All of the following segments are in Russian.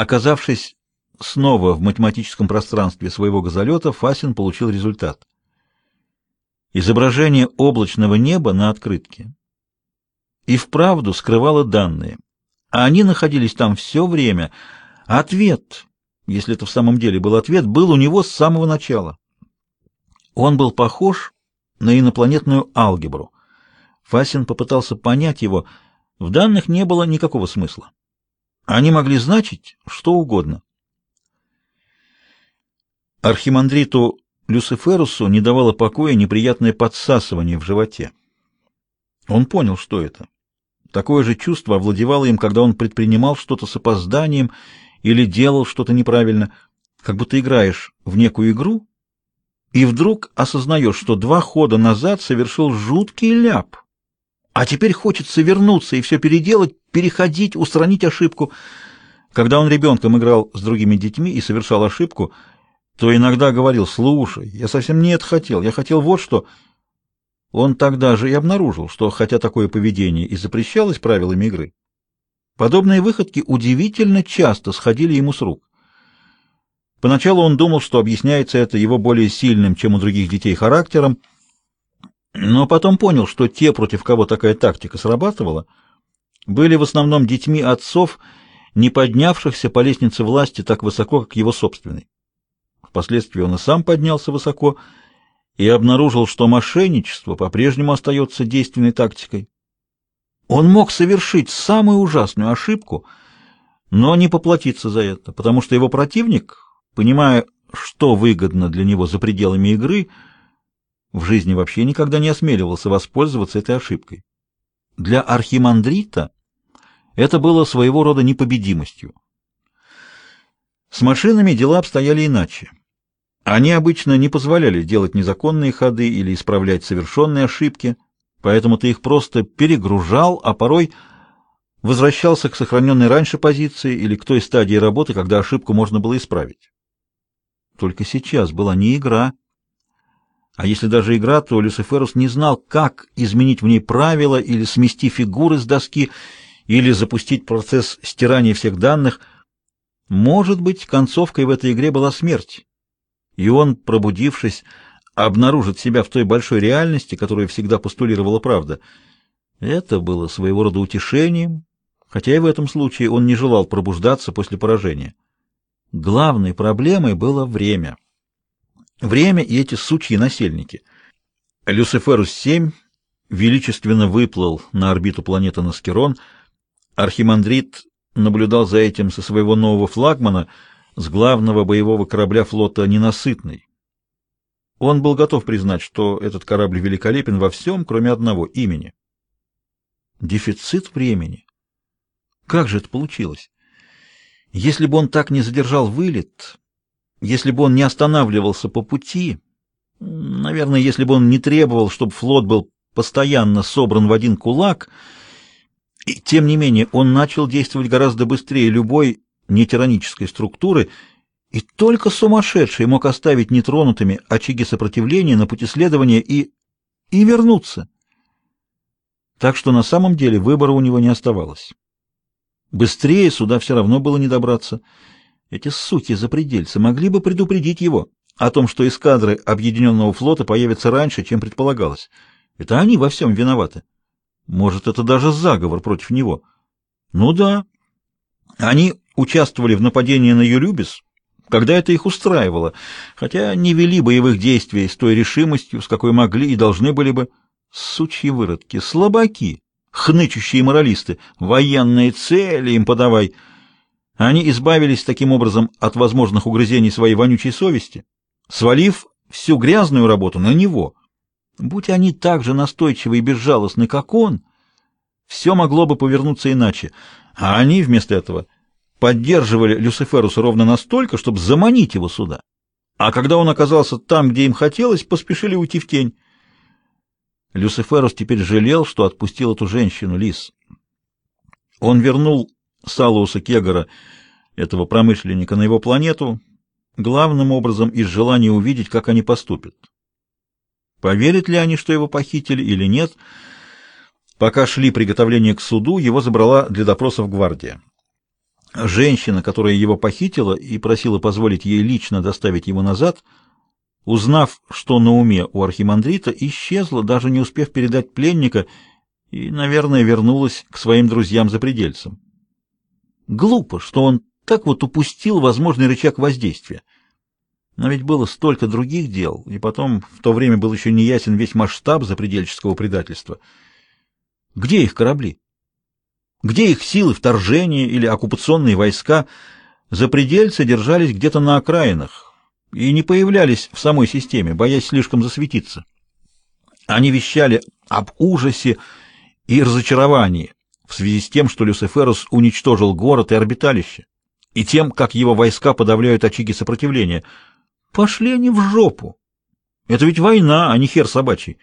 Оказавшись снова в математическом пространстве своего газолета, Фасин получил результат. Изображение облачного неба на открытке и вправду скрывало данные, а они находились там все время. Ответ, если это в самом деле был ответ, был у него с самого начала. Он был похож на инопланетную алгебру. Фасин попытался понять его, в данных не было никакого смысла. Они могли значить что угодно. Архимандриту Люциферусу не давало покоя неприятное подсасывание в животе. Он понял, что это. Такое же чувство овладевало им, когда он предпринимал что-то с опозданием или делал что-то неправильно, как будто играешь в некую игру, и вдруг осознаешь, что два хода назад совершил жуткий ляп. А теперь хочется вернуться и все переделать, переходить, устранить ошибку. Когда он ребенком играл с другими детьми и совершал ошибку, то иногда говорил, «Слушай, я совсем не это хотел, я хотел вот что...» Он тогда же и обнаружил, что, хотя такое поведение и запрещалось правилами игры, подобные выходки удивительно часто сходили ему с рук. Поначалу он думал, что объясняется это его более сильным, чем у других детей, характером, но потом понял, что те, против кого такая тактика срабатывала, были в основном детьми отцов, не поднявшихся по лестнице власти так высоко, как его собственный. Впоследствии он и сам поднялся высоко и обнаружил, что мошенничество по-прежнему остается действенной тактикой. Он мог совершить самую ужасную ошибку, но не поплатиться за это, потому что его противник, понимая, что выгодно для него за пределами игры, в жизни вообще никогда не осмеливался воспользоваться этой ошибкой. Для архимандрита это было своего рода непобедимостью. С машинами дела обстояли иначе. Они обычно не позволяли делать незаконные ходы или исправлять совершенные ошибки, поэтому ты их просто перегружал, а порой возвращался к сохраненной раньше позиции или к той стадии работы, когда ошибку можно было исправить. Только сейчас была не игра, а если даже игра, то Люциферус не знал, как изменить в ней правила или смести фигуры с доски, или запустить процесс стирания всех данных. Может быть, концовкой в этой игре была смерть, и он, пробудившись, обнаружит себя в той большой реальности, которую всегда постулировала правда. Это было своего рода утешением, хотя и в этом случае он не желал пробуждаться после поражения. Главной проблемой было время. Время и эти сучьи насельники. Люциферус-7 величественно выплыл на орбиту планеты Наскерон. Архимандрит наблюдал за этим со своего нового флагмана, с главного боевого корабля флота «Ненасытный». Он был готов признать, что этот корабль великолепен во всем, кроме одного имени. Дефицит времени. Как же это получилось? Если бы он так не задержал вылет, если бы он не останавливался по пути, наверное, если бы он не требовал, чтобы флот был постоянно собран в один кулак, и тем не менее он начал действовать гораздо быстрее любой нетиранической структуры, и только сумасшедший мог оставить нетронутыми очаги сопротивления на пути следования и... и вернуться. Так что на самом деле выбора у него не оставалось. Быстрее сюда все равно было не добраться — эти суки-запредельцы могли бы предупредить его о том, что эскадры Объединенного флота появятся раньше, чем предполагалось. Это они во всем виноваты. Может, это даже заговор против него. Ну да. Они участвовали в нападении на Юлюбис, когда это их устраивало, хотя не вели боевых действий с той решимостью, с какой могли и должны были бы. Сучьи выродки, слабаки, хнычущие моралисты, военные цели им подавай — они избавились таким образом от возможных угрызений своей вонючей совести, свалив всю грязную работу на него. Будь они так же настойчивы и безжалостны, как он, все могло бы повернуться иначе, а они вместо этого поддерживали Люциферуса ровно настолько, чтобы заманить его сюда. А когда он оказался там, где им хотелось, поспешили уйти в тень. Люциферус теперь жалел, что отпустил эту женщину, Лис. Он вернул Салуса Кегора, этого промышленника, на его планету, главным образом из желания увидеть, как они поступят. Поверят ли они, что его похитили или нет? Пока шли приготовления к суду, его забрала для допросов гвардия. Женщина, которая его похитила и просила позволить ей лично доставить его назад, узнав, что на уме у архимандрита, исчезла, даже не успев передать пленника, и, наверное, вернулась к своим друзьям за предельцем. Глупо, что он так вот упустил возможный рычаг воздействия. Но ведь было столько других дел, и потом в то время был еще не ясен весь масштаб запредельческого предательства. Где их корабли? Где их силы вторжения или оккупационные войска? Запредельцы держались где-то на окраинах и не появлялись в самой системе, боясь слишком засветиться. Они вещали об ужасе и разочаровании в связи с тем, что Люциферус уничтожил город и орбиталище, и тем, как его войска подавляют очаги сопротивления. Пошли они в жопу! Это ведь война, а не хер собачий.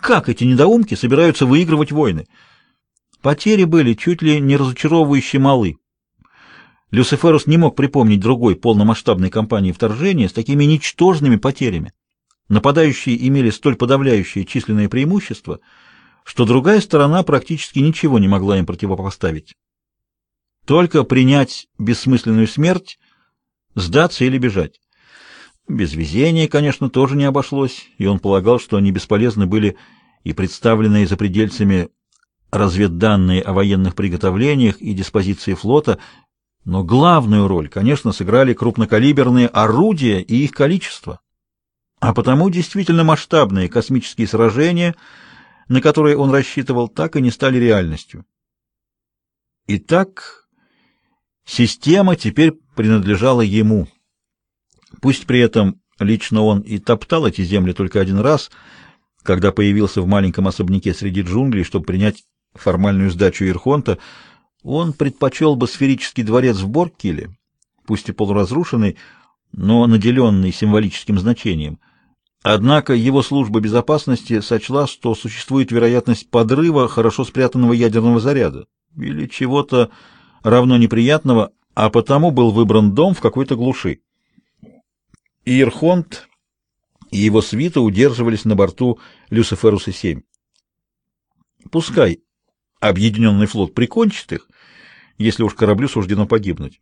Как эти недоумки собираются выигрывать войны? Потери были чуть ли не разочаровывающе малы. Люциферус не мог припомнить другой полномасштабной кампании вторжения с такими ничтожными потерями. Нападающие имели столь подавляющее численное преимущество, что другая сторона практически ничего не могла им противопоставить. Только принять бессмысленную смерть, сдаться или бежать. Без везения, конечно, тоже не обошлось, и он полагал, что они бесполезны были и представленные за предельцами разведданные о военных приготовлениях и диспозиции флота, но главную роль, конечно, сыграли крупнокалиберные орудия и их количество. А потому действительно масштабные космические сражения, на которые он рассчитывал, так и не стали реальностью. Итак, система теперь принадлежала ему. Пусть при этом лично он и топтал эти земли только один раз, когда появился в маленьком особняке среди джунглей, чтобы принять формальную сдачу Ирхонта, он предпочел бы сферический дворец в Борккиле, пусть и полуразрушенный, но наделенный символическим значением. Однако его служба безопасности сочла, что существует вероятность подрыва хорошо спрятанного ядерного заряда или чего-то равно неприятного, а потому был выбран дом в какой-то глуши. Ирхонт и его свита удерживались на борту Люциферуса-7. Пускай Объединенный флот прикончит их, если уж кораблю суждено погибнуть.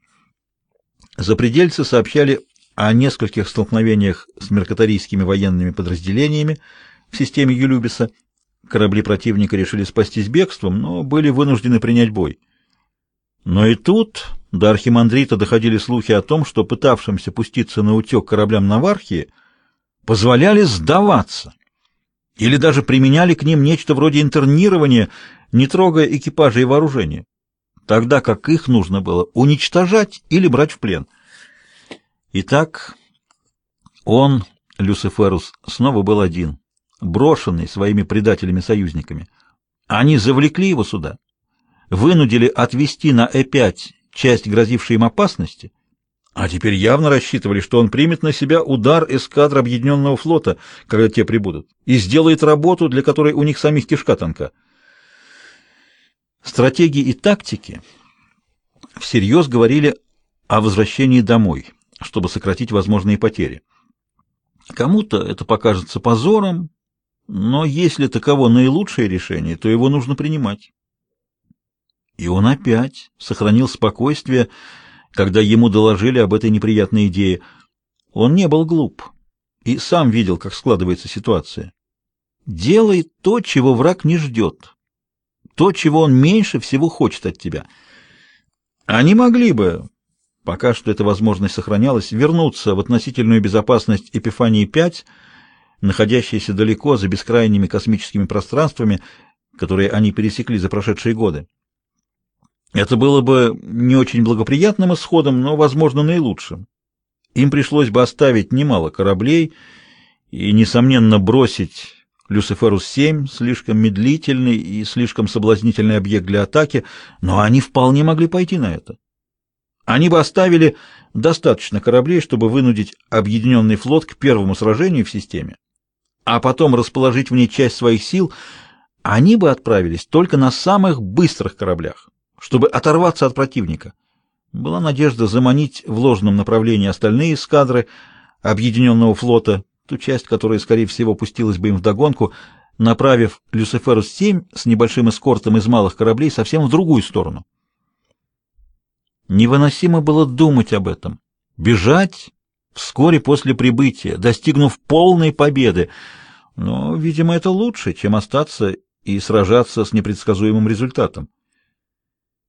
Запредельцы сообщали о нескольких столкновениях с меркатарийскими военными подразделениями в системе Юлюбиса. Корабли противника решили спастись бегством, но были вынуждены принять бой. Но и тут до архимандрита доходили слухи о том, что пытавшимся пуститься на утек кораблям Навархии позволяли сдаваться или даже применяли к ним нечто вроде интернирования, не трогая экипажа и вооружения, тогда как их нужно было уничтожать или брать в плен. Итак, он, Люциферус, снова был один, брошенный своими предателями-союзниками. Они завлекли его сюда, вынудили отвести на Э5 часть грозившей им опасности, а теперь явно рассчитывали, что он примет на себя удар эскадр Объединенного флота, когда те прибудут, и сделает работу, для которой у них самих кишка тонка. Стратегии и тактики всерьез говорили о возвращении домой, чтобы сократить возможные потери. Кому-то это покажется позором, но если таково наилучшее решение, то его нужно принимать. И он опять сохранил спокойствие, когда ему доложили об этой неприятной идее. Он не был глуп и сам видел, как складывается ситуация. Делай то, чего враг не ждет то, чего он меньше всего хочет от тебя. Они могли бы, пока что эта возможность сохранялась, вернуться в относительную безопасность Эпифании-5, находящейся далеко за бескрайними космическими пространствами, которые они пересекли за прошедшие годы. Это было бы не очень благоприятным исходом, но, возможно, наилучшим. Им пришлось бы оставить немало кораблей и, несомненно, бросить Люциферус-7 слишком медлительный и слишком соблазнительный объект для атаки, но они вполне могли пойти на это. Они бы оставили достаточно кораблей, чтобы вынудить объединенный флот к первому сражению в системе, а потом расположить в ней часть своих сил, они бы отправились только на самых быстрых кораблях, чтобы оторваться от противника. Была надежда заманить в ложном направлении остальные эскадры объединенного флота, ту часть, которая, скорее всего, пустилась бы им вдогонку, направив Люциферус-7 с небольшим эскортом из малых кораблей совсем в другую сторону. Невыносимо было думать об этом. Бежать вскоре после прибытия, достигнув полной победы. Но, видимо, это лучше, чем остаться и сражаться с непредсказуемым результатом.